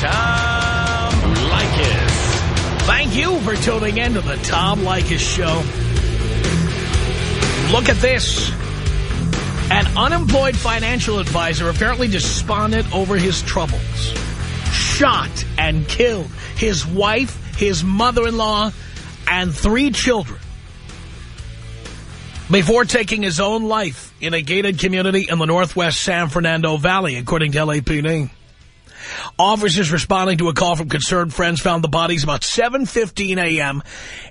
Tom Leykis. Thank you for tuning in to the Tom Leykis Show. Look at this. An unemployed financial advisor apparently despondent over his troubles. Shot and killed his wife, his mother-in-law, and three children before taking his own life in a gated community in the northwest San Fernando Valley, according to LAPD. Officers responding to a call from concerned friends found the bodies about 7.15 a.m.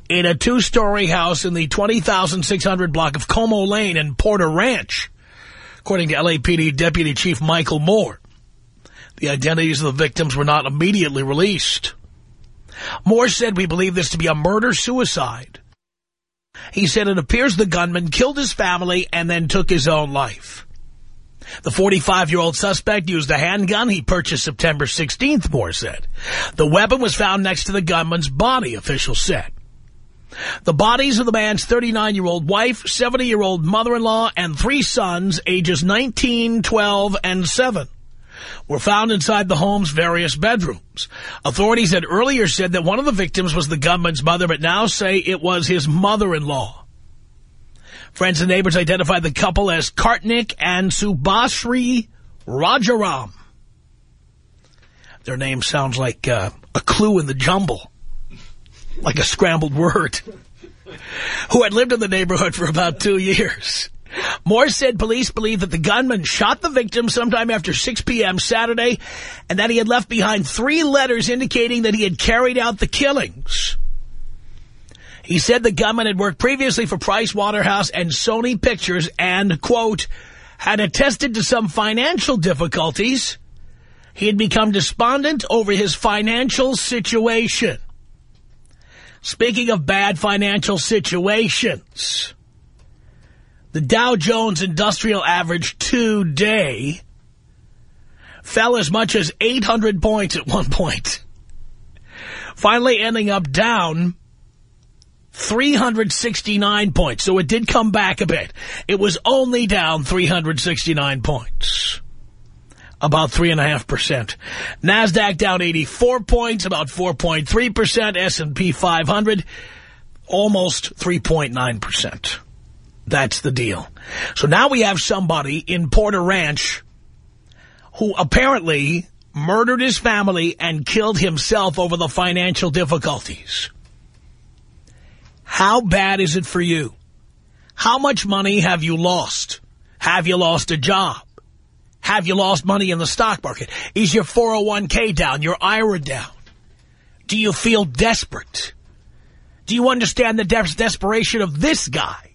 in a two-story house in the 20,600 block of Como Lane in Porter Ranch, according to LAPD Deputy Chief Michael Moore. The identities of the victims were not immediately released. Moore said, we believe this to be a murder-suicide. He said it appears the gunman killed his family and then took his own life. The 45-year-old suspect used a handgun he purchased September 16th, Moore said. The weapon was found next to the gunman's body, officials said. The bodies of the man's 39-year-old wife, 70-year-old mother-in-law, and three sons, ages 19, 12, and 7, were found inside the home's various bedrooms. Authorities had earlier said that one of the victims was the gunman's mother, but now say it was his mother-in-law. Friends and neighbors identified the couple as Karthik and Subhasri Rajaram. Their name sounds like uh, a clue in the jumble, like a scrambled word, who had lived in the neighborhood for about two years. Moore said police believe that the gunman shot the victim sometime after 6 p.m. Saturday and that he had left behind three letters indicating that he had carried out the killings. He said the gunman had worked previously for Price Waterhouse and Sony Pictures and, quote, had attested to some financial difficulties. He had become despondent over his financial situation. Speaking of bad financial situations, the Dow Jones Industrial Average today fell as much as 800 points at one point, finally ending up down 369 points. So it did come back a bit. It was only down 369 points. About 3.5%. NASDAQ down 84 points, about 4.3%. S&P 500, almost 3.9%. That's the deal. So now we have somebody in Porter Ranch who apparently murdered his family and killed himself over the financial difficulties. How bad is it for you? How much money have you lost? Have you lost a job? Have you lost money in the stock market? Is your 401k down, your IRA down? Do you feel desperate? Do you understand the des desperation of this guy?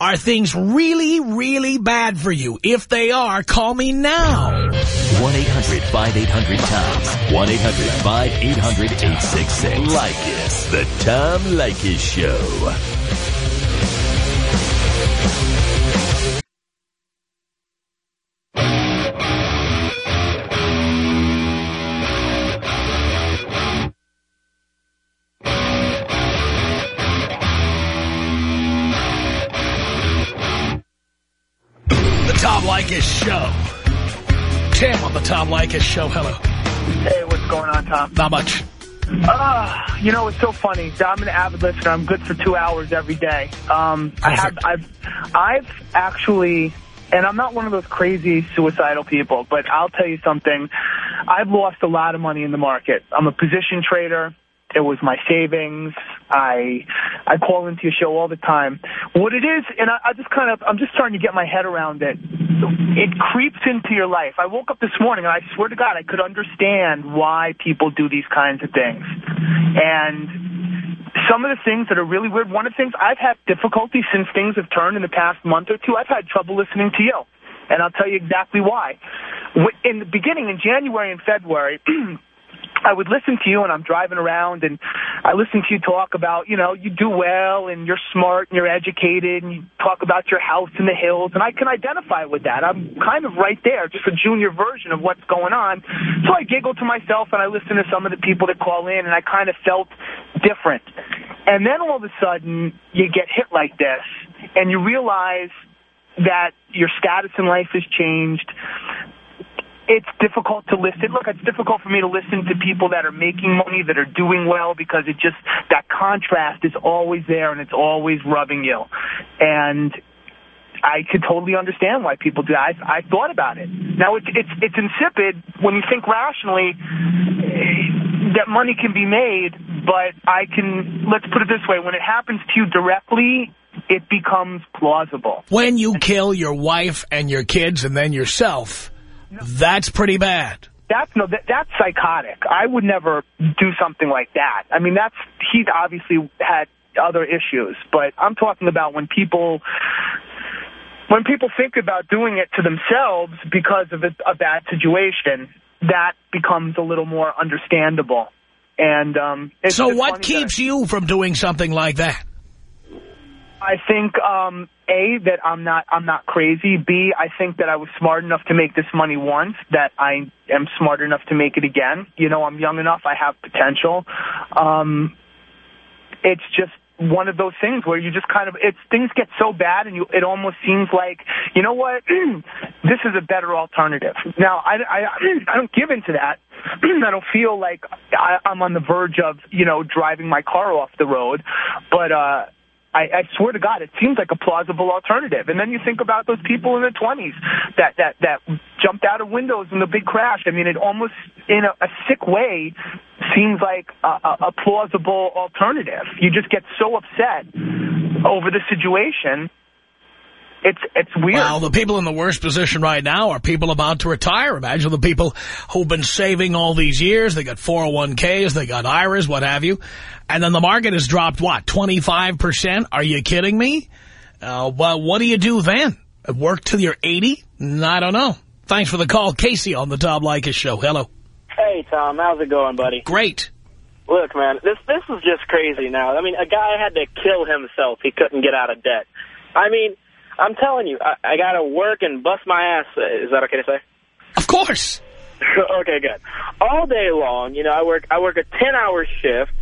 Are things really, really bad for you? If they are, call me now. 1-800-5800-TOM. 1-800-5800-866. Leykis. The Tom Leykis Show. Show. Tim on the Tom Leykis Show. Hello. Hey, what's going on, Tom? Not much. Uh, you know, it's so funny. I'm an avid listener. I'm good for two hours every day. Um, I have, I've, I've actually, and I'm not one of those crazy suicidal people, but I'll tell you something. I've lost a lot of money in the market. I'm a position trader. It was my savings. I I call into your show all the time. What it is, and I, I just kind of, I'm just starting to get my head around it. It creeps into your life. I woke up this morning and I swear to God, I could understand why people do these kinds of things. And some of the things that are really weird, one of the things I've had difficulty since things have turned in the past month or two, I've had trouble listening to you. And I'll tell you exactly why. In the beginning, in January and February, I would listen to you and I'm driving around and I listen to you talk about, you know, you do well and you're smart and you're educated and you talk about your house in the hills and I can identify with that. I'm kind of right there, just a junior version of what's going on. So I giggle to myself and I listen to some of the people that call in and I kind of felt different. And then all of a sudden you get hit like this and you realize that your status in life has changed it's difficult to listen. Look, it's difficult for me to listen to people that are making money, that are doing well, because it just, that contrast is always there and it's always rubbing you. And I could totally understand why people do that. I, I thought about it. Now, it's, it's, it's insipid when you think rationally eh, that money can be made, but I can, let's put it this way, when it happens to you directly, it becomes plausible. When you kill your wife and your kids and then yourself, that's pretty bad. That's no, that, that's psychotic. I would never do something like that. I mean, that's he's obviously had other issues, but I'm talking about when people when people think about doing it to themselves because of a, a bad situation, that becomes a little more understandable. And um, so, what keeps you from doing something like that? I think um, a that I'm not I'm not crazy. B I think that I was smart enough to make this money once. That I am smart enough to make it again. You know, I'm young enough. I have potential. Um, it's just one of those things where you just kind of it's things get so bad and you it almost seems like you know what this is a better alternative now i i i don't give into that i don't feel like I, i'm on the verge of you know driving my car off the road but uh I, I swear to God, it seems like a plausible alternative. And then you think about those people in their 20s that, that, that jumped out of windows in the big crash. I mean, it almost, in a, a sick way, seems like a, a, a plausible alternative. You just get so upset over the situation it's it's weird. Well, the people in the worst position right now are people about to retire. Imagine the people who've been saving all these years. They got 401ks, they got IRAs, what have you. And then the market has dropped, what, 25%? Are you kidding me? Uh, well, what do you do then? Work till you're 80? I don't know. Thanks for the call. Casey on the Tom Leykis show. Hello. Hey, Tom. How's it going, buddy? Great. Look, man, this this is just crazy now. I mean, a guy had to kill himself. He couldn't get out of debt. I mean, I'm telling you, I, I got to work and bust my ass. Uh, is that okay to say? Of course. okay, good. All day long, you know, I work I work a 10-hour shift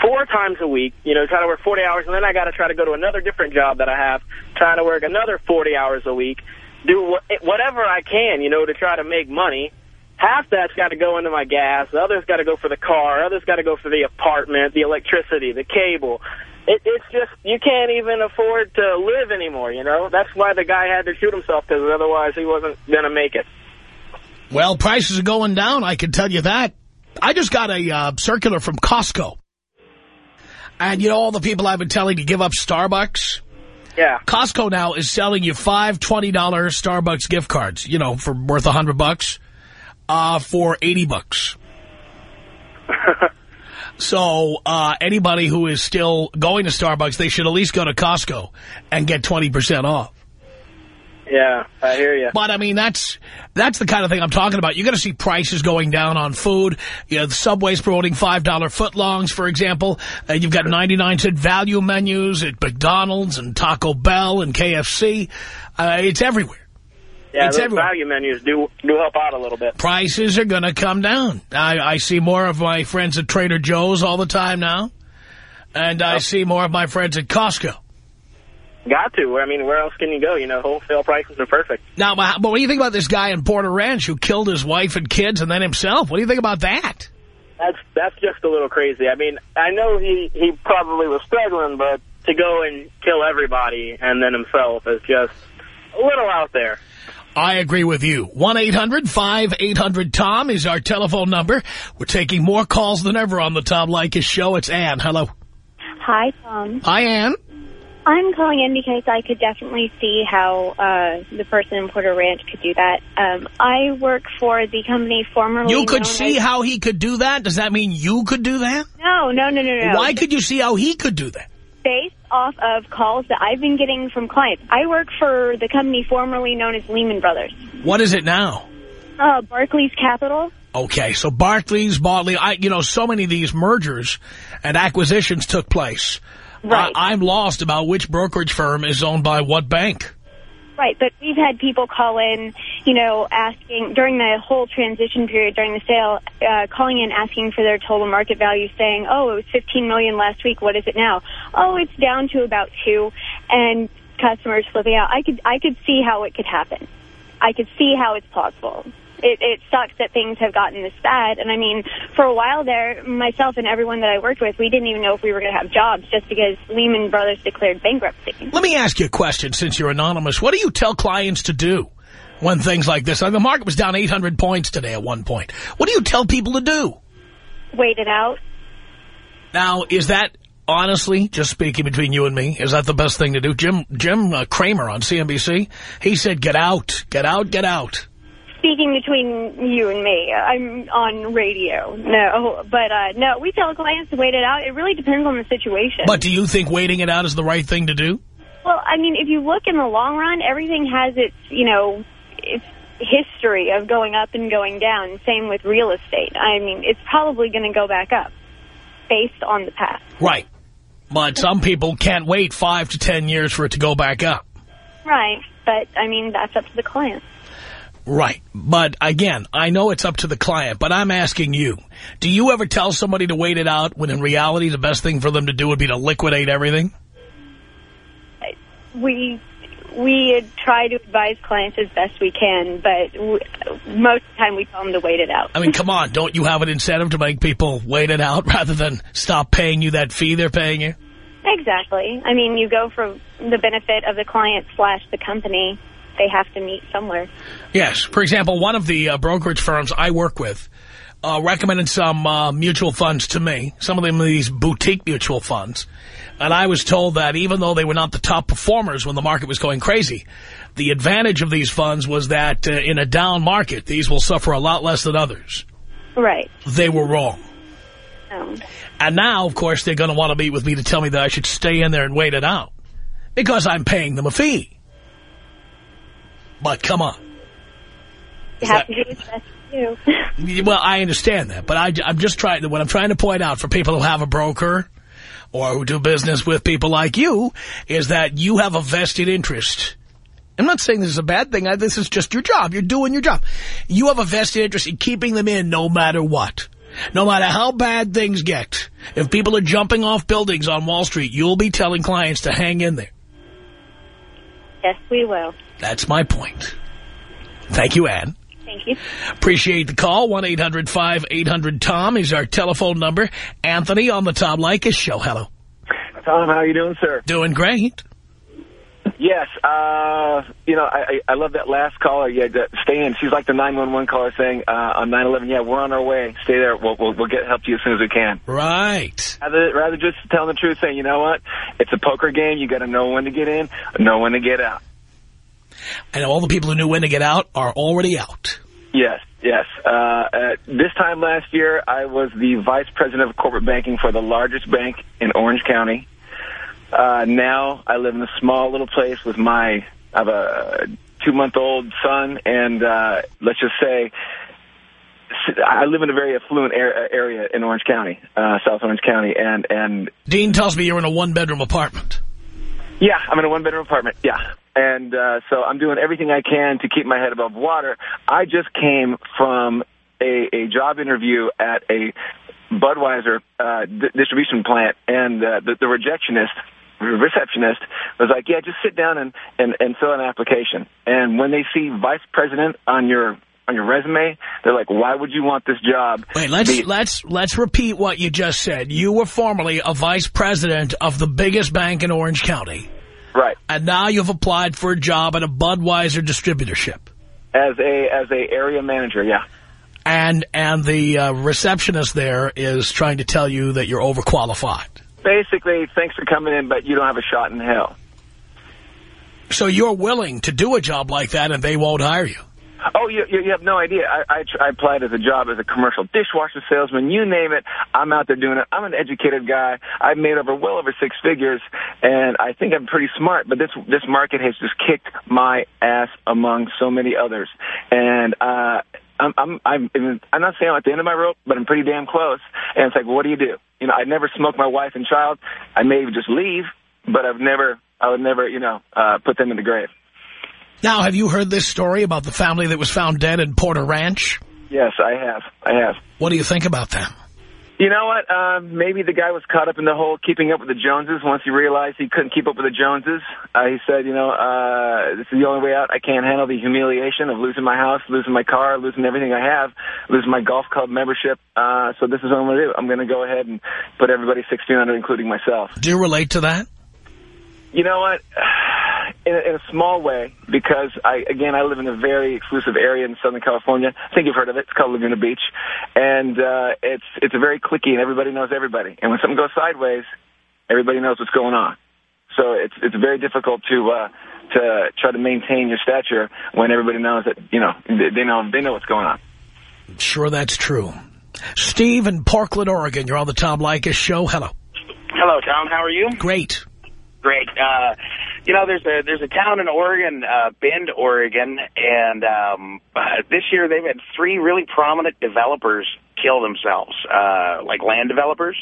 four times a week, you know, try to work 40 hours, and then I got to try to go to another different job that I have, trying to work another 40 hours a week, do wh whatever I can, you know, to try to make money. Half that's got to go into my gas, the other's got to go for the car, others got to go for the apartment, the electricity, the cable. It, it's just, you can't even afford to live anymore, you know? That's why the guy had to shoot himself, because otherwise he wasn't going to make it. Well, prices are going down, I can tell you that. I just got a uh, circular from Costco. And you know all the people I've been telling to give up Starbucks? Yeah. Costco now is selling you five $20 Starbucks gift cards, you know, for worth a 100 bucks, uh, for 80 bucks. so uh, anybody who is still going to Starbucks, they should at least go to Costco and get 20% off. Yeah, I hear you. But, I mean, that's that's the kind of thing I'm talking about. You're going to see prices going down on food. You know, the Subway's promoting $5 footlongs, for example. Uh, you've got 99 cent value menus at McDonald's and Taco Bell and KFC. Uh, it's everywhere. Yeah, it's those everywhere. value menus do, do help out a little bit. Prices are going to come down. I, I see more of my friends at Trader Joe's all the time now. And I oh. see more of my friends at Costco. Got to. I mean, where else can you go? You know, wholesale prices are perfect. Now, but what do you think about this guy in Porter Ranch who killed his wife and kids and then himself? What do you think about that? That's that's just a little crazy. I mean, I know he, he probably was struggling, but to go and kill everybody and then himself is just a little out there. I agree with you. 1-800-5800-TOM is our telephone number. We're taking more calls than ever on the Tom Leykis show. It's Ann. Hello. Hi, Tom. Hi, Ann. I'm calling in because I could definitely see how uh, the person in Porter Ranch could do that. Um, I work for the company formerly You could see as- how he could do that? Does that mean you could do that? No, no, no, no, no. Why could you see how he could do that? Based off of calls that I've been getting from clients. I work for the company formerly known as Lehman Brothers. What is it now? Uh, Barclays Capital. Okay, so Barclays, Bartley, I, you know, so many of these mergers and acquisitions took place. Right. I, I'm lost about which brokerage firm is owned by what bank. Right, but we've had people call in, you know, asking, during the whole transition period, during the sale, uh, calling in asking for their total market value, saying, oh, it was 15 million last week, what is it now? Oh, it's down to about two, and customers flipping out. I could, I could see how it could happen. I could see how it's plausible. It, it sucks that things have gotten this bad. And I mean, for a while there, myself and everyone that I worked with, we didn't even know if we were going to have jobs just because Lehman Brothers declared bankruptcy. Let me ask you a question since you're anonymous. What do you tell clients to do when things like this? I mean, the market was down 800 points today at one point. What do you tell people to do? Wait it out. Now, is that honestly, just speaking between you and me, is that the best thing to do? Jim Jim uh, Cramer on CNBC, he said, get out, get out, get out. Speaking between you and me, I'm on radio. No, but uh, no, we tell clients to wait it out. It really depends on the situation. But do you think waiting it out is the right thing to do? Well, I mean, if you look in the long run, everything has its, you know, its history of going up and going down. Same with real estate. I mean, it's probably going to go back up based on the past. Right. But some people can't wait five to ten years for it to go back up. Right. But, I mean, that's up to the client. Right. But, again, I know it's up to the client, but I'm asking you, do you ever tell somebody to wait it out when in reality the best thing for them to do would be to liquidate everything? We we try to advise clients as best we can, but most of the time we tell them to wait it out. I mean, come on. Don't you have an incentive to make people wait it out rather than stop paying you that fee they're paying you? Exactly. I mean, you go for the benefit of the client slash the company. They have to meet somewhere. Yes. For example, one of the uh, brokerage firms I work with uh, recommended some uh, mutual funds to me, some of them these boutique mutual funds. And I was told that even though they were not the top performers when the market was going crazy, the advantage of these funds was that uh, in a down market, these will suffer a lot less than others. Right. They were wrong. Oh. And now, of course, they're going to want to meet with me to tell me that I should stay in there and wait it out because I'm paying them a fee. But come on. You have that, to do what's best for you. well, I understand that, but I, I'm just trying to, what I'm trying to point out for people who have a broker or who do business with people like you is that you have a vested interest. I'm not saying this is a bad thing. This is just your job. You're doing your job. You have a vested interest in keeping them in no matter what. No matter how bad things get. If people are jumping off buildings on Wall Street, you'll be telling clients to hang in there. Yes, we will. That's my point. Thank you, Anne. Thank you. Appreciate the call. 1-800-5800-TOM is our telephone number. Anthony on the Tom Leykis show. Hello. Tom, how you doing, sir? Doing great. Yes, uh, you know, I, I love that last caller. Yeah, stay in. She's like the 911 caller saying uh, on 911, yeah, we're on our way. Stay there. We'll, we'll, we'll get help to you as soon as we can. Right. Rather, rather just telling the truth, saying, you know what, it's a poker game. You got to know when to get in, know when to get out. And all the people who knew when to get out are already out. Yes, yes. Uh, this time last year, I was the vice president of corporate banking for the largest bank in Orange County. Uh, now I live in a small little place with my, I have a two-month-old son, and uh, let's just say I live in a very affluent area in Orange County, uh, South Orange County, and and Dean tells me you're in a one-bedroom apartment. Yeah, I'm in a one-bedroom apartment. Yeah, and uh, so I'm doing everything I can to keep my head above water. I just came from a, a job interview at a Budweiser uh, d- distribution plant, and uh, the, the rejectionist receptionist was like, yeah, just sit down and, and, and fill an application. And when they see vice president on your on your resume, they're like, why would you want this job? Wait, let's let's let's repeat what you just said. You were formerly a vice president of the biggest bank in Orange County. Right. And now you've applied for a job at a Budweiser distributorship. As a as a area manager, yeah. And and the uh, receptionist there is trying to tell you that you're overqualified. Basically, thanks for coming in, but you don't have a shot in hell. So you're willing to do a job like that and they won't hire you? Oh, you, you have no idea. I, I, I applied as a job as a commercial dishwasher salesman. You name it, I'm out there doing it. I'm an educated guy. I've made over well over six figures, and I think I'm pretty smart. But this this market has just kicked my ass among so many others, and uh, I'm I'm I'm I'm not saying I'm at the end of my rope, but I'm pretty damn close. And it's like, what do you do? You know, I'd never smoke my wife and child. I may just leave, but I've never I would never you know uh, put them in the grave. Now, have you heard this story about the family that was found dead in Porter Ranch? Yes, I have. I have. What do you think about them? You know what? Um, maybe the guy was caught up in the whole keeping up with the Joneses. Once he realized he couldn't keep up with the Joneses, uh, he said, you know, uh, this is the only way out. I can't handle the humiliation of losing my house, losing my car, losing everything I have, losing my golf club membership. Uh, so this is what I'm going to do. I'm going to go ahead and put everybody 1600, including myself. Do you relate to that? You know what? In a, in a small way, because I again I live in a very exclusive area in Southern California. I think you've heard of it. It's called Laguna Beach, and uh, it's it's a very clicky, and everybody knows everybody. And when something goes sideways, everybody knows what's going on. So it's it's very difficult to uh, to try to maintain your stature when everybody knows that you know they know they know what's going on. Sure, that's true. Steve in Portland, Oregon. You're on the Tom Leykis show. Hello. Hello, Tom. How are you? Great. Great. Uh, you know, there's a there's a town in Oregon, uh, Bend, Oregon, and um, uh, this year they've had three really prominent developers kill themselves, uh, like land developers,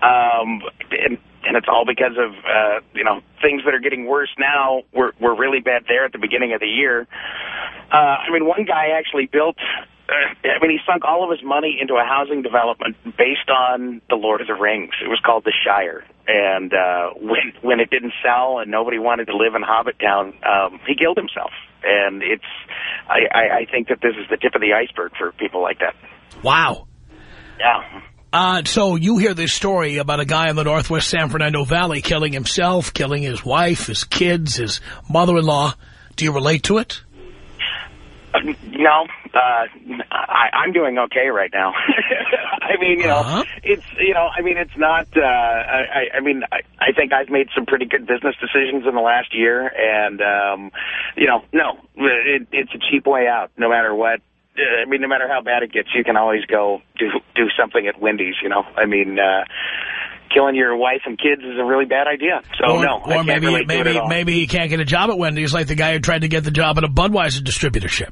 um, and, and it's all because of uh, you know things that are getting worse now. Were were really bad there at the beginning of the year. Uh, I mean, one guy actually built uh, I mean, he sunk all of his money into a housing development based on The Lord of the Rings. It was called The Shire. And uh, when when it didn't sell and nobody wanted to live in Hobbit Town, um, he killed himself. And it's, I, I, I think that this is the tip of the iceberg for people like that. Wow. Yeah. Uh, so you hear this story about a guy in the northwest San Fernando Valley killing himself, killing his wife, his kids, his mother-in-law. Do you relate to it? Uh, no, uh, I, I'm doing okay right now. I mean, you know, Uh-huh. it's, you know, I mean, it's not, uh, I, I mean, I, I think I've made some pretty good business decisions in the last year and, um, you know, no, it, it's a cheap way out no matter what. Uh, I mean, no matter how bad it gets, you can always go do, do something at Wendy's, you know, I mean, uh, killing your wife and kids is a really bad idea. So or, no, or maybe maybe maybe he can't get a job at Wendy's like the guy who tried to get the job at a Budweiser distributorship.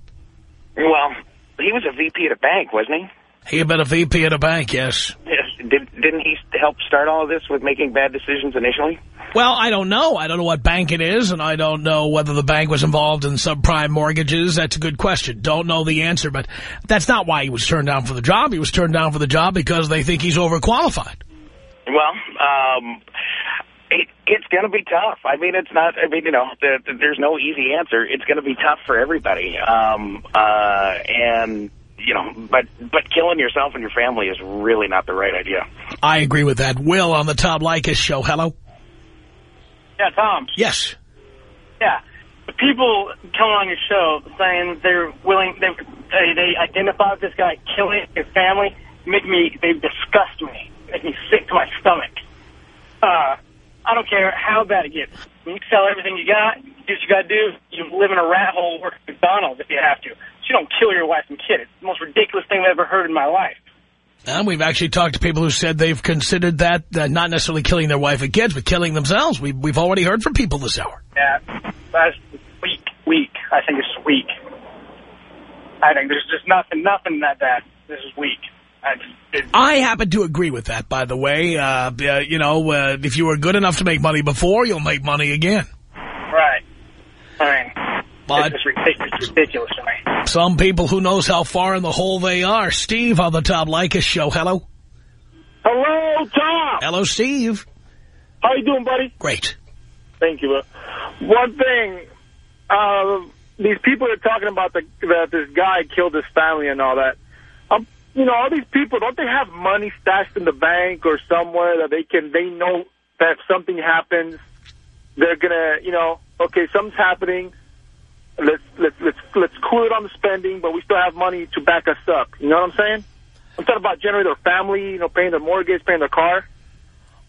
Well, he was a VP at a bank, wasn't he? He had been a VP at a bank, yes. Yes. Did, didn't he help start all of this with making bad decisions initially? Well, I don't know. I don't know what bank it is, and I don't know whether the bank was involved in subprime mortgages. That's a good question. Don't know the answer, but that's not why he was turned down for the job. He was turned down for the job because they think he's overqualified. Well, um, it, it's going to be tough. I mean, it's not, I mean, you know, the, the, there's no easy answer. It's going to be tough for everybody. Um, uh, and, you know, but, but killing yourself and your family is really not the right idea. I agree with that. Will on the Tom Leykis show. Hello? Yeah, Tom. Yes. Yeah. The people coming on your show saying they're willing, they, they, they identify with this guy killing his family, make me, they disgust me, make me sick to my stomach. Uh, I don't care how bad it gets. You can sell everything you got, do what you got to do. You live in a rat hole, work at McDonald's if you have to. You don't kill your wife and kid. It's the most ridiculous thing I've ever heard in my life. And we've actually talked to people who said they've considered that, uh, not necessarily killing their wife and kids, but killing themselves. We've, we've already heard from people this hour. Yeah, that's weak, weak. I think it's weak. I think there's just nothing, nothing that bad. This is weak. I just, it, I happen to agree with that, by the way. Uh, uh, you know, uh, if you were good enough to make money before, you'll make money again. right. I mean, But it's ridiculous, it's ridiculous to me. Some people, who knows how far in the hole they are. Steve on the Tom Leykis show. Hello. Hello, Tom. Hello, Steve. How you doing, buddy? Great. Thank you. One thing, uh, these people are talking about the, that this guy killed his family and all that. Um, you know, all these people, don't they have money stashed in the bank or somewhere that they can, they know that if something happens, they're gonna, you know, okay, something's happening. Let's let's let's let's cool it on the spending, but we still have money to back us up. You know what I'm saying? I'm talking about generating their family, you know, paying their mortgage, paying their car.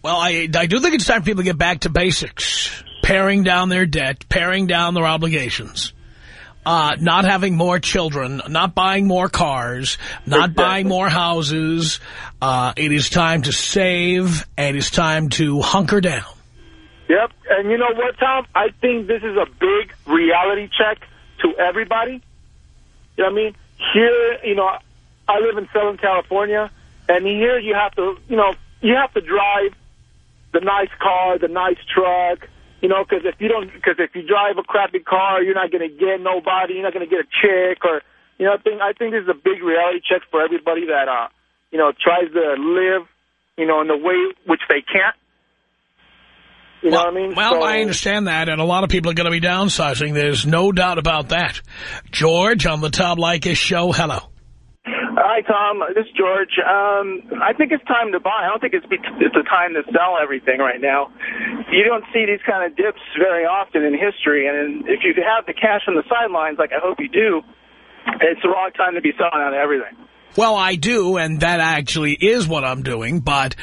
Well, I, I do think it's time for people to get back to basics. Paring down their debt, paring down their obligations. Uh, not having more children, not buying more cars, not Exactly. buying more houses. Uh, it is time to save, and it's time to hunker down. Yep. And you know what, Tom? I think this is a big reality check to everybody. You know what I mean? Here, you know, I live in Southern California, and here you have to, you know, you have to drive the nice car, the nice truck, you know, because if you don't, because if you drive a crappy car, you're not going to get nobody, you're not going to get a chick, or, you know, I think, I think this is a big reality check for everybody that, uh, you know, tries to live, you know, in the way which they can't. You well, know what I mean? Well, So- I understand that, and a lot of people are going to be downsizing. There's no doubt about that. George on the Tom Leykis show. Hello. Hi, Tom. This is George. Um, I think it's time to buy. I don't think it's, be it's the time to sell everything right now. You don't see these kind of dips very often in history, and if you have the cash on the sidelines, like I hope you do, it's the wrong time to be selling out of everything. Well, I do, and that actually is what I'm doing, but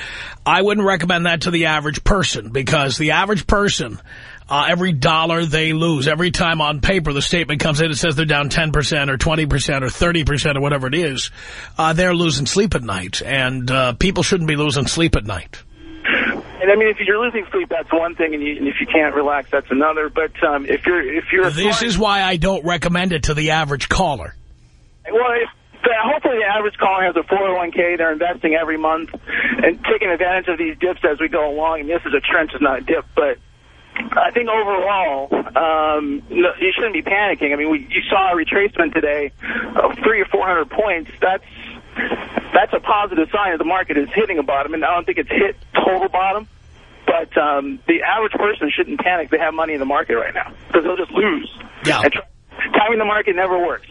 I wouldn't recommend that to the average person because the average person, uh, every dollar they lose, every time on paper the statement comes in, it says they're down 10% or 20% or 30% or whatever it is, uh, they're losing sleep at night, and uh, people shouldn't be losing sleep at night. And I mean, if you're losing sleep, that's one thing, and, you, and if you can't relax, that's another. But um, if you're if you're This is why I don't recommend it to the average caller. Well, if hopefully the average caller has a 401k, they're investing every month and taking advantage of these dips as we go along. And this is a trend, it's not a dip, but I think overall, um, no, you shouldn't be panicking. I mean, we, you saw a retracement today of three or 400 points. That's that's a positive sign that the market is hitting a bottom, and I don't think it's hit total bottom. But um, the average person shouldn't panic. They have money in the market right now because they'll just lose. Yeah. And timing the market never works.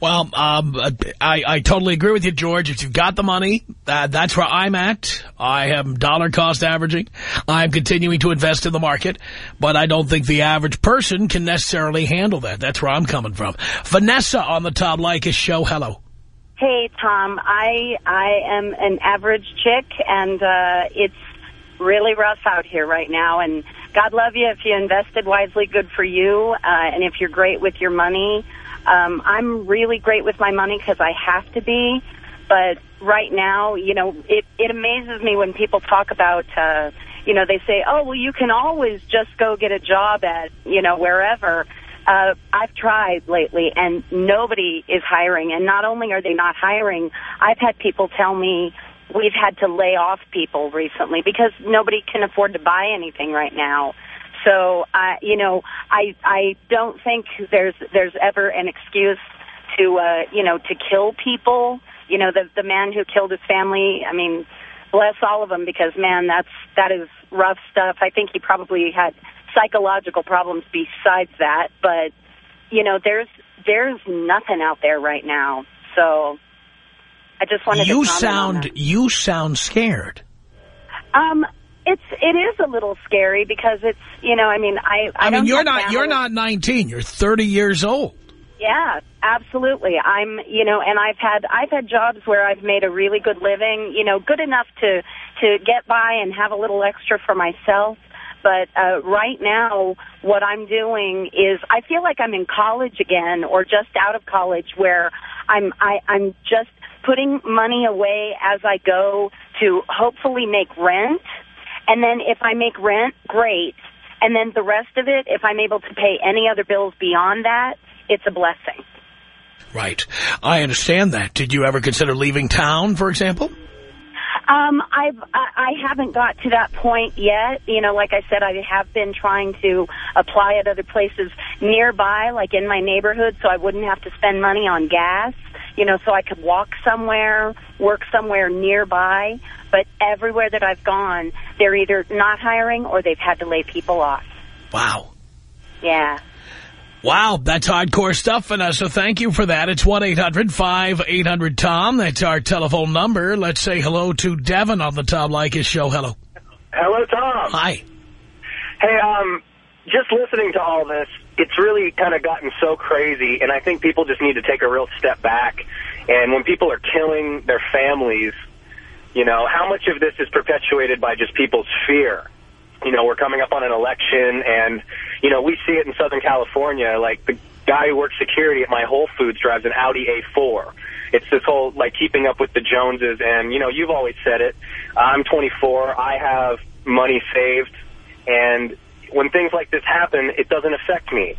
Well, um, I, I totally agree with you, George. If you've got the money, uh, that's where I'm at. I am dollar cost averaging. I'm continuing to invest in the market, but I don't think the average person can necessarily handle that. That's where I'm coming from. Vanessa on the Tom Leykis show. Hello. Hey, Tom. I I am an average chick, and uh, it's really rough out here right now. And God love you if you invested wisely. Good for you. Uh, and if you're great with your money, um, I'm really great with my money because I have to be. But right now, you know, it it amazes me when people talk about. Uh, you know, they say, "Oh, well, you can always just go get a job at, you know, wherever." Uh, I've tried lately, and nobody is hiring. And not only are they not hiring, I've had people tell me we've had to lay off people recently because nobody can afford to buy anything right now. So, I, you know, I I don't think there's there's ever an excuse to uh, you know to kill people. You know, the the man who killed his family. I mean, bless all of them because man, that's that is rough stuff. I think he probably had psychological problems besides that, but you know, there's there's nothing out there right now. So I just wanted You to sound you sound scared. Um, it's it is a little scary because it's you know I mean I I, I, mean, you're not you're not 19. You're 30 years old. Yeah, absolutely. I'm, you know, and I've had I've had jobs where I've made a really good living, you know, good enough to to get by and have a little extra for myself. But uh, right now, what I'm doing is I feel like I'm in college again, or just out of college, where I'm I, I'm just putting money away as I go to hopefully make rent, and then if I make rent, great. And then the rest of it, if I'm able to pay any other bills beyond that, it's a blessing. Right. I understand that. Did you ever consider leaving town, for example? Um, I've I, I haven't got to that point yet. You know, like I said, I have been trying to apply at other places nearby, like in my neighborhood, so I wouldn't have to spend money on gas. You know, so I could walk somewhere, work somewhere nearby. But everywhere that I've gone, they're either not hiring or they've had to lay people off. Wow. Yeah. Wow, that's hardcore stuff, Vanessa. So thank you for that. It's 1-800-5800-TOM. That's our telephone number. Let's say hello to Devin on the Tom Leykis show. Hello. Hello, Tom. Hi. Hey, um, just listening to all this, it's really kind of gotten so crazy, and I think people just need to take a real step back. And when people are killing their families, you know, how much of this is perpetuated by just people's fear? You know, we're coming up on an election, and, you know, we see it in Southern California. Like, the guy who works security at my Whole Foods drives an Audi A4. It's this whole, like, keeping up with the Joneses. And, you know, you've always said it. I'm 24. I have money saved. And when things like this happen, it doesn't affect me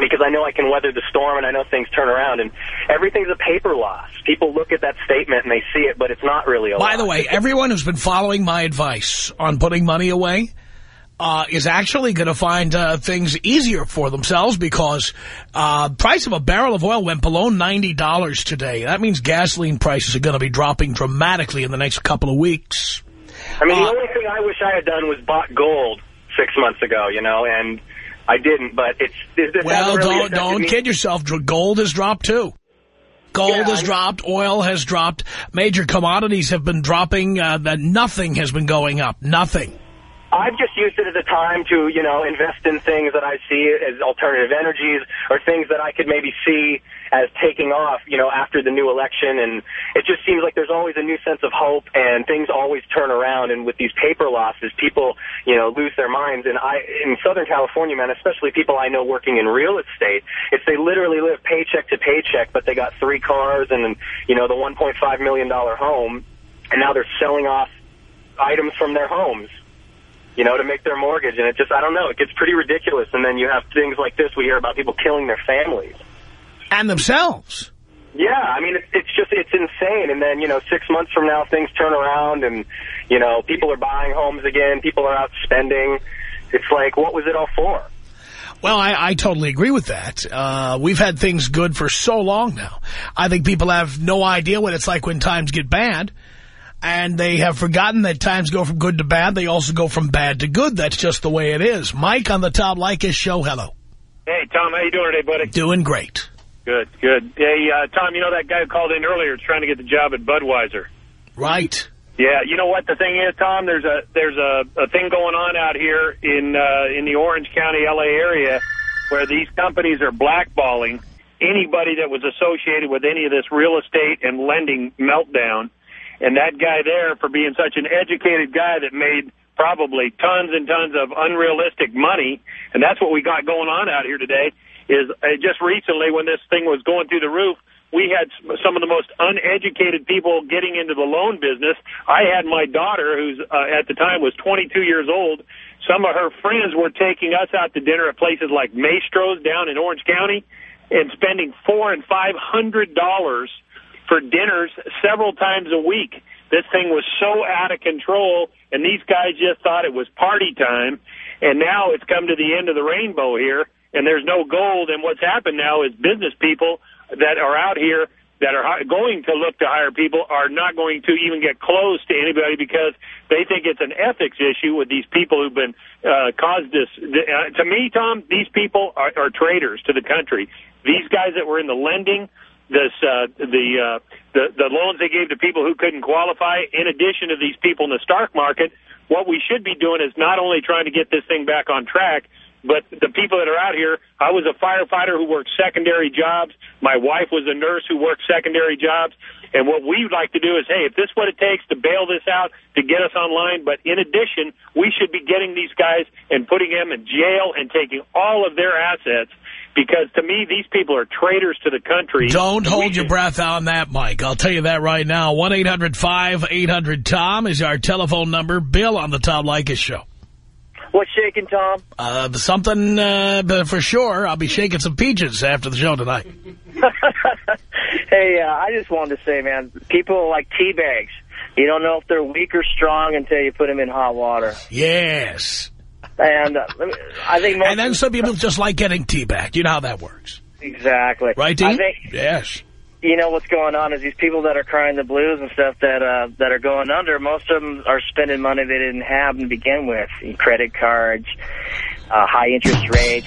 because I know I can weather the storm and I know things turn around. And everything's a paper loss. People look at that statement and they see it, but it's not really a By loss. the way, everyone who's been following my advice on putting money away, uh, is actually going to find uh, things easier for themselves because uh, price of a barrel of oil went below $90 today. That means gasoline prices are going to be dropping dramatically in the next couple of weeks. I mean, Uh, the only thing I wish I had done was bought gold six months ago, you know, and I didn't, but it's... it, it Well, really don't don't me. kid yourself. Gold has dropped too. Gold Yeah, has I- dropped. Oil has dropped. Major commodities have been dropping. Uh, that nothing has been going up. Nothing. I've just used it as a time to, you know, invest in things that I see as alternative energies or things that I could maybe see as taking off, you know, after the new election. And it just seems like there's always a new sense of hope and things always turn around. And with these paper losses, people, you know, lose their minds. And I, in Southern California, man, especially people I know working in real estate, it's they literally live paycheck to paycheck, but they got three cars and, you know, the $1.5 million home. And now they're selling off items from their homes you know, to make their mortgage. And it just, I don't know, it gets pretty ridiculous. And then you have things like this, we hear about people killing their families. And themselves. Yeah, I mean, it's, it's just, it's insane. And then, you know, six months from now, things turn around and, you know, people are buying homes again, people are out spending. It's like, what was it all for? Well, I, I totally agree with that. Uh, we've had things good for so long now. I think people have no idea what it's like when times get bad. And they have forgotten that times go from good to bad. They also go from bad to good. That's just the way it is. Mike on the Tom Leykis show. Hello. Hey, Tom, how you doing today, buddy? Doing great. Good, good. Hey, uh, Tom, you know that guy who called in earlier trying to get the job at Budweiser? Right. Yeah, you know what the thing is, Tom? There's a there's a, a thing going on out here in uh, in the Orange County, L.A. area where these companies are blackballing anybody that was associated with any of this real estate and lending meltdown. And that guy there, for being such an educated guy that made probably tons and tons of unrealistic money, and that's what we got going on out here today, is uh, just recently when this thing was going through the roof, we had some of the most uneducated people getting into the loan business. I had my daughter, who's uh, at the time was 22 years old. Some of her friends were taking us out to dinner at places like Mastro's down in Orange County and spending four and five hundred dollars for dinners several times a week. This thing was so out of control, and these guys just thought it was party time. And now it's come to the end of the rainbow here, and there's no gold. And what's happened now is business people that are out here that are going to look to hire people are not going to even get close to anybody because they think it's an ethics issue with these people who've been uh, caused this. Uh, to me, Tom, these people are, are traitors to the country. These guys that were in the lending, this uh, the, uh, the the loans they gave to people who couldn't qualify, in addition to these people in the stock market, what we should be doing is not only trying to get this thing back on track, but the people that are out here, I was a firefighter who worked secondary jobs. My wife was a nurse who worked secondary jobs. And what we'd like to do is, hey, if this is what it takes to bail this out, to get us online, but in addition, we should be getting these guys and putting them in jail and taking all of their assets because to me, these people are traitors to the country. Don't hold your breath on that, Mike. I'll tell you that right now. 1-800-5800-TOM is our telephone number. Bill on the Tom Leykis show. What's shaking, Tom? Uh, something uh, for sure. I'll be shaking some peaches after the show tonight. hey, uh, I just wanted to say, man, people are like tea bags. You don't know if they're weak or strong until you put them in hot water. Yes. And uh, I think most And then some people just like getting tea back. You know how that works. exactly. Right, I Dean? think Yes. you know what's going on is these people that are crying the blues and stuff that uh, that are going under. Most of them are spending money they didn't have to begin with. Credit cards, uh, high interest rates.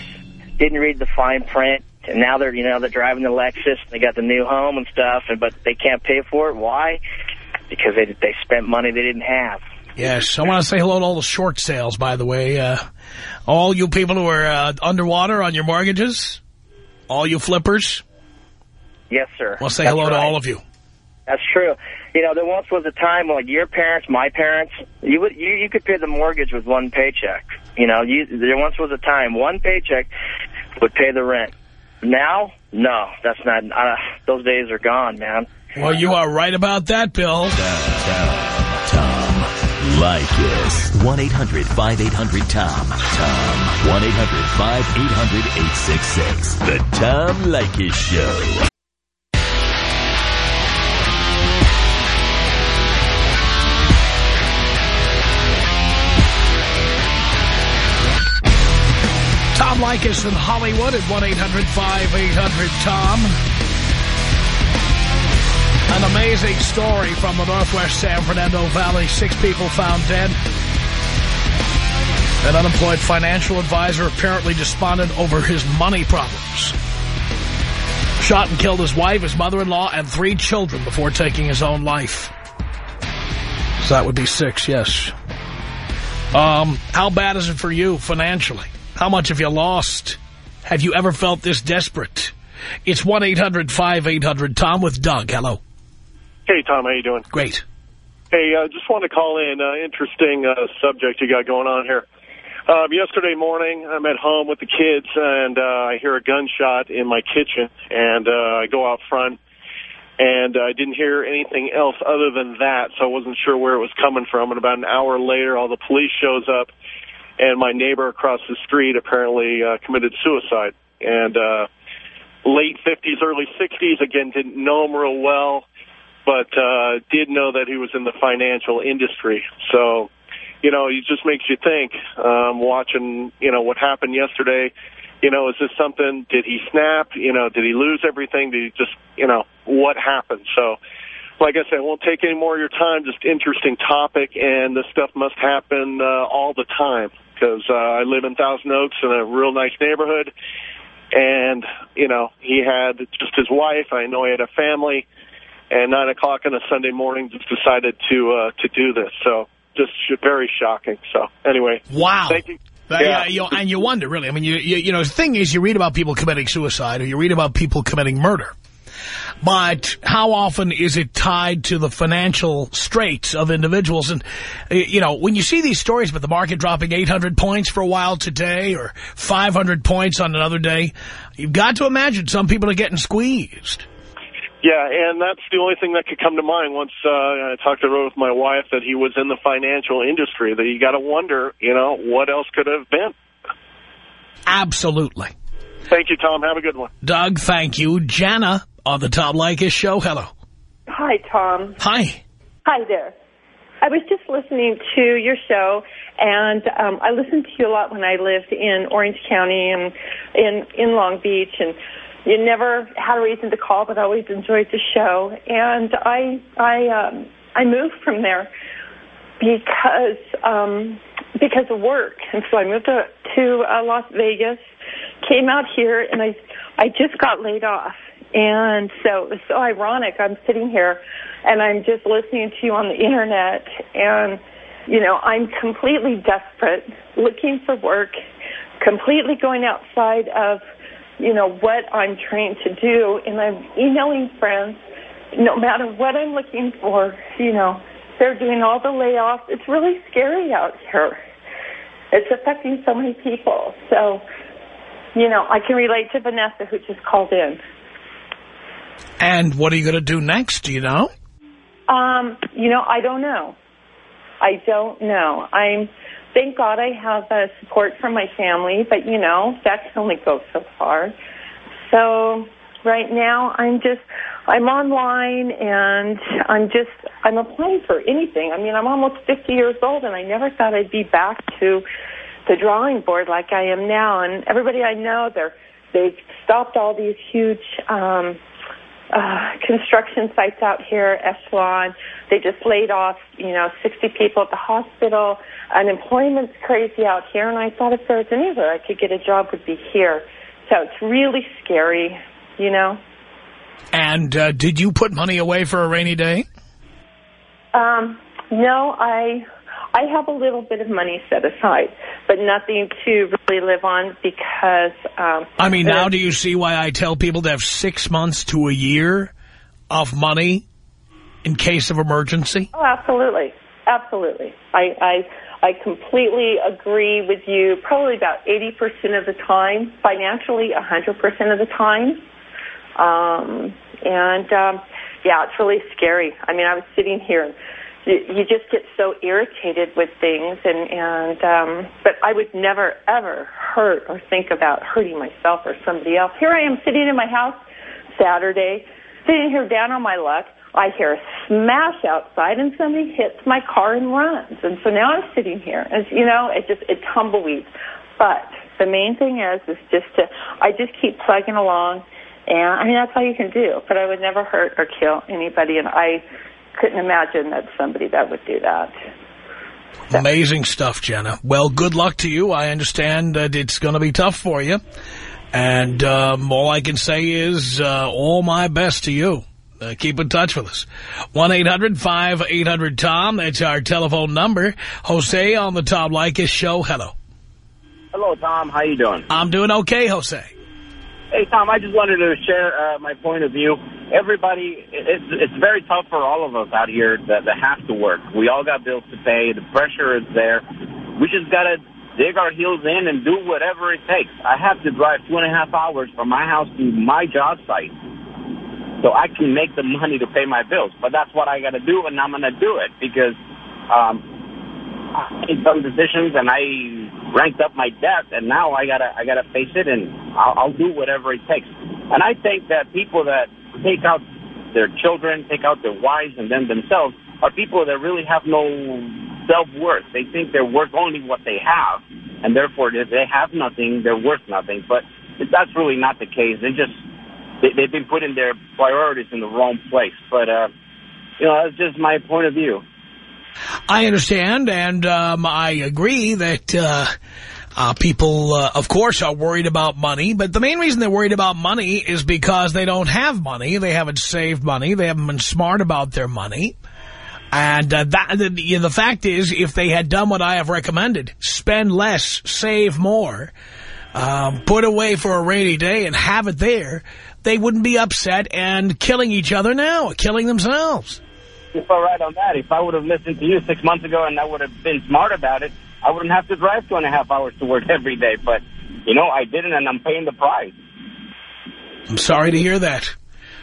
Didn't read the fine print, and now they're you know they're driving the Lexus. And they got the new home and stuff, and but they can't pay for it. Why? Because they they spent money they didn't have. Yes. I want to say hello to all the short sales, by the way. Uh, all you people who are uh, underwater on your mortgages, all you flippers, Yes, sir. I'll say That's hello to all of you. That's true. You know, there once was a time when like your parents, my parents, you would you, you could pay the mortgage with one paycheck. You know, you, there once was a time one paycheck would pay the rent. Now, no, that's not. Uh, those days are gone, man. Well, you are right about that, Bill. Tom Leykis. 1-800-5800-TOM. Tom. 1-800-5800-866. The Tom Leykis Show. Marcus in Hollywood at 1-800-5800-TOM. An amazing story from the northwest San Fernando Valley. Six people found dead. An unemployed financial advisor apparently despondent over his money problems. Shot and killed his wife, his mother-in-law, and three children before taking his own life. So that would be six, yes. Um, how bad is it for you financially? How much have you lost? Have you ever felt this desperate? It's 1-800-5800-TOM with Doug. Hello. Hey, Tom. How you doing? Great. Hey, uh, just wanted to call in. Uh, interesting uh, subject you got going on here. Um, yesterday morning, I'm at home with the kids, and uh, I hear a gunshot in my kitchen, and uh, I go out front, and I didn't hear anything else other than that, so I wasn't sure where it was coming from. And about an hour later, all the police shows up, and my neighbor across the street apparently uh, committed suicide. And uh, late 50s, early 60s, again, didn't know him real well, but uh, did know that he was in the financial industry. So you know, it just makes you think, um, watching, you know, what happened yesterday. You know, is this something, did he snap? You know, did he lose everything? Did he just, you know, what happened? So, like I said, I won't take any more of your time. Just interesting topic, and this stuff must happen uh, all the time because uh, I live in Thousand Oaks in a real nice neighborhood, and, you know, he had just his wife. I know he had a family, and 9 o'clock on a Sunday morning just decided to uh, to do this. So just very shocking. So anyway, wow. Thank you. Yeah. you know, and you wonder, really. I mean, you, you, you know, the thing is, you read about people committing suicide or you read about people committing murder. But how often is it tied to the financial straits of individuals? And, you know, when you see these stories about the market dropping 800 points for a while today or 500 points on another day, you've got to imagine some people are getting squeezed. Yeah, and that's the only thing that could come to mind once uh, I talked to over with my wife that he was in the financial industry. That you got to wonder, you know, what else could have been. Absolutely. Thank you, Tom. Have a good one. Doug, thank you. Jana on the Tom Leykis show. Hello. Hi, Tom. Hi. Hi there. I was just listening to your show, and um, I listened to you a lot when I lived in Orange County and in in Long Beach, and you never had a reason to call, but I always enjoyed the show. And I I um, I moved from there because um, because of work, and so I moved to to uh, Las Vegas, came out here, and I I just got laid off. And so it was so ironic. I'm sitting here and I'm just listening to you on the internet and, you know, I'm completely desperate, looking for work, completely going outside of you know, what I'm trained to do, and I'm emailing friends. No matter what I'm looking for, you know, they're doing all the layoffs. It's really scary out here. It's affecting so many people. So, you know, I can relate to Vanessa who just called in. And what are you going to do next? Do you know? Um, you know, I don't know. I don't know. I'm thank God I have uh, support from my family, but you know, that can only go so far. So right now I'm just, I'm online and I'm just, I'm applying for anything. I mean, I'm almost 50 years old and I never thought I'd be back to the drawing board like I am now. And everybody I know, they're, they've stopped all these huge, um, uh, construction sites out here, Echelon. They just laid off, you know, 60 people at the hospital. Unemployment's crazy out here, and I thought if there was anywhere I could get a job would be here. So it's really scary, you know. And uh, did you put money away for a rainy day? Um, no, I I have a little bit of money set aside, but nothing to really live on because... Um, I mean, now do you see why I tell people to have six months to a year of money in case of emergency? Oh, absolutely. Absolutely. I, I, I completely agree with you probably about 80% of the time, financially 100% of the time. Um, and, um, yeah, it's really scary. I mean, I was sitting here you just get so irritated with things and and um but I would never ever hurt or think about hurting myself or somebody else. Here I am sitting in my house Saturday, sitting here down on my luck. I hear a smash outside and somebody hits my car and runs. And so now I'm sitting here and you know, it just it tumbleweeds. But the main thing is, is just to, I just keep plugging along. And I mean, that's all you can do. But I would never hurt or kill anybody. And I couldn't imagine that somebody that would do that. Amazing stuff, Jenna. Well, good luck to you. I understand that it's going to be tough for you. And um, all I can say is uh, all my best to you. Uh, keep in touch with us. 1-800-5800-TOM. That's our telephone number. Jose on the Tom Leykis show. Hello. Hello, Tom. How you doing? I'm doing okay, Jose. Hey, Tom, I just wanted to share uh, my point of view. Everybody, it's, it's very tough for all of us out here that, that have to work. We all got bills to pay. The pressure is there. We just got to dig our heels in and do whatever it takes. I have to drive two and a half hours from my house to my job site so I can make the money to pay my bills. But that's what I got to do, and I'm going to do it because um, I made some decisions and I ranked up my debt, and now I gotta I gotta face it, and I'll, I'll do whatever it takes. And I think that people that take out their children, take out their wives, and then themselves are people that really have no self-worth. They think they're worth only what they have, and therefore if they have nothing, they're worth nothing. But that's really not the case. They just they, they've been putting their priorities in the wrong place. But uh, you know, that's just my point of view. I understand, and um, I agree that uh, uh, people, uh, of course, are worried about money. But the main reason they're worried about money is because they don't have money. They haven't saved money. They haven't been smart about their money. And uh, that the, the fact is, if they had done what I have recommended, spend less, save more, um, put away for a rainy day and have it there, they wouldn't be upset and killing each other now, killing themselves. You're so right on that. If I would have listened to you six months ago and I would have been smart about it, I wouldn't have to drive two and a half hours to work every day. But, you know, I didn't, and I'm paying the price. I'm sorry to hear that.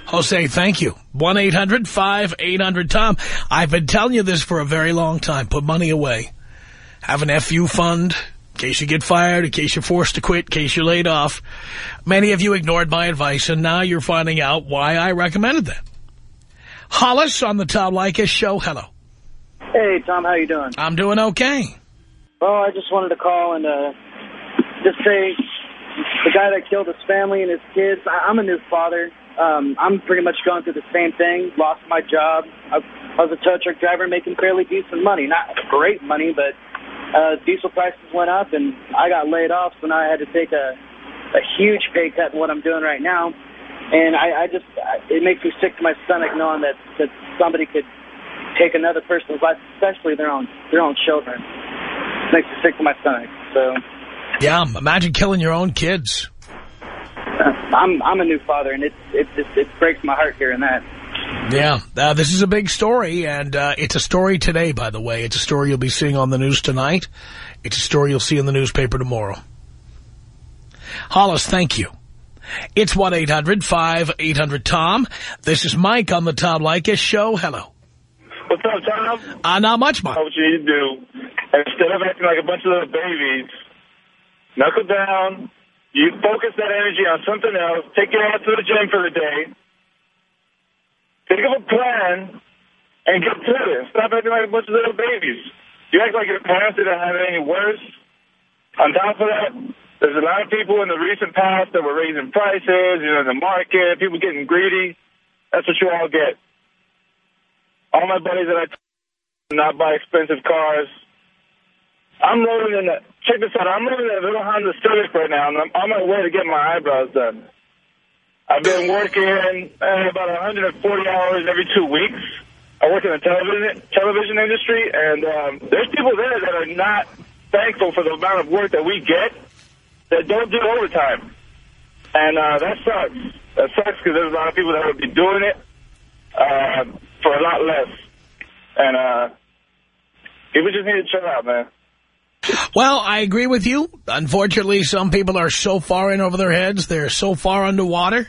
Jose, thank you. 1-800-5800-TOM. I've been telling you this for a very long time. Put money away. Have an FU fund in case you get fired, in case you're forced to quit, in case you're laid off. Many of you ignored my advice, and now you're finding out why I recommended that. Hollis on the Tom Leykis show. Hello. Hey, Tom. How you doing? I'm doing okay. Well, I just wanted to call and uh, just say the guy that killed his family and his kids, I, I'm a new father. Um, I'm pretty much going through the same thing. Lost my job. I, I was a tow truck driver making fairly decent money. Not great money, but uh, diesel prices went up, and I got laid off, so now I had to take a, a huge pay cut in what I'm doing right now. And I, I just, it makes me sick to my stomach knowing that, that somebody could take another person's life, especially their own their own children. It makes me sick to my stomach. So. Yeah, imagine killing your own kids. I'm I'm a new father, and it it just it breaks my heart hearing that. Yeah, uh, this is a big story, and uh, it's a story today, by the way. It's a story you'll be seeing on the news tonight. It's a story you'll see in the newspaper tomorrow. Hollis, thank you. It's 1-800-5800-TOM. This is Mike on the Tom Leykis Show. Hello. What's up, Tom? Uh, not much, Mike. What you need to do, instead of acting like a bunch of little babies, knuckle down, you focus that energy on something else, take your ass to the gym for the day, think of a plan, and get to it. Stop acting like a bunch of little babies. You act like your parents didn't have any worse. On top of that, there's a lot of people in the recent past that were raising prices, you know, in the market, people getting greedy. That's what you all get. All my buddies that I not buy expensive cars. I'm loading in the, check this out, I'm loading in a little Honda Civic right now, and I'm on my way to get my eyebrows done. I've been working uh, about 140 hours every two weeks. I work in the television television industry, and um, there's people there that are not thankful for the amount of work that we get that don't do overtime. And uh, that sucks. That sucks because there's a lot of people that would be doing it uh, for a lot less. And uh, people just need to chill out, man. Well, I agree with you. Unfortunately, some people are so far in over their heads, they're so far underwater,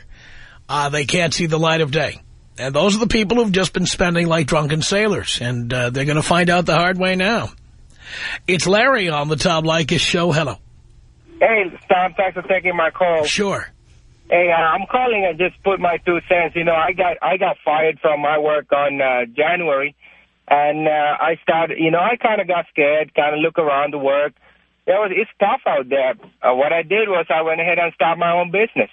uh, they can't see the light of day. And those are the people who've just been spending like drunken sailors, and uh, they're going to find out the hard way now. It's Larry on the Tom Leykis show. Hello. Hey, Tom, thanks for taking my call. Sure. Hey, uh, I'm calling and just put my two cents. You know, I got I got fired from my work on uh, January, and uh, I started, you know, I kind of got scared, kind of look around the work, it was, it's tough out there. Uh, what I did was I went ahead and started my own business.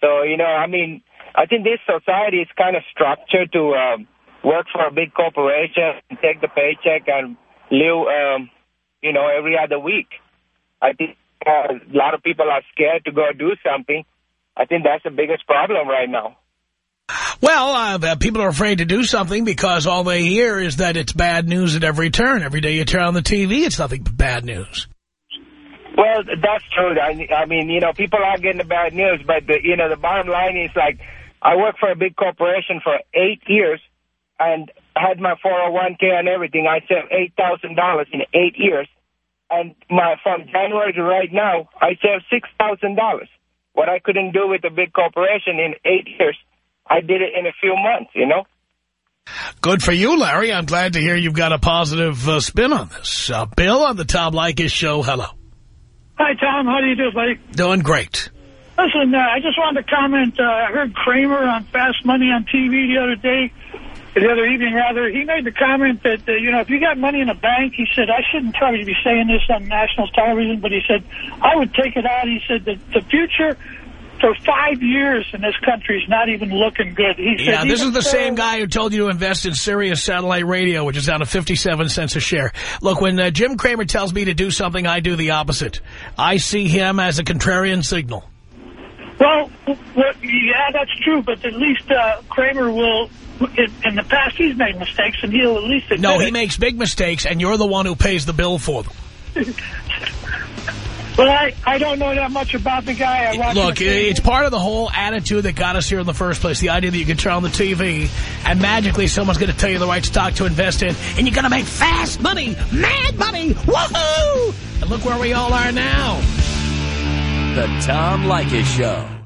So, you know, I mean, I think this society is kind of structured to um, work for a big corporation, and take the paycheck, and live, um, you know, every other week. I think uh, a lot of people are scared to go do something. I think that's the biggest problem right now. Well, uh, people are afraid to do something because all they hear is that it's bad news at every turn. Every day you turn on the TV, it's nothing but bad news. Well, that's true. I, I mean, you know, people are getting the bad news, but, the, you know, the bottom line is, like, I worked for a big corporation for eight years and had my 401k and everything. I saved $8,000 in eight years. And my from January to right now, I saved $6,000. What I couldn't do with a big corporation in eight years, I did it in a few months, you know? Good for you, Larry. I'm glad to hear you've got a positive uh, spin on this. Uh, Bill on the Tom Leykis show. Hello. Hi, Tom. How do you do, buddy? Doing great. Listen, uh, I just wanted to comment. Uh, I heard Cramer on Fast Money on TV the other day, the other evening, rather. He made the comment that, uh, you know, if you got money in a bank, he said, I shouldn't probably be saying this on national television, but he said, I would take it out. He said that the future for five years in this country is not even looking good. He said, Yeah, this is the same guy who told you to invest in Sirius Satellite Radio, which is down to 57 cents a share. Look, when uh, Jim Cramer tells me to do something, I do the opposite. I see him as a contrarian signal. Well, yeah, that's true, but at least uh, Cramer will, in, in the past, he's made mistakes, and he'll at least admit No, it. he makes big mistakes, and you're the one who pays the bill for them. Well, I, I don't know that much about the guy. I watch Look, him- it's part of the whole attitude that got us here in the first place. The idea that you can turn on the TV and magically someone's going to tell you the right stock to invest in, and you're going to make fast money, mad money, woohoo! And look where we all are now. The Tom Leykis Show.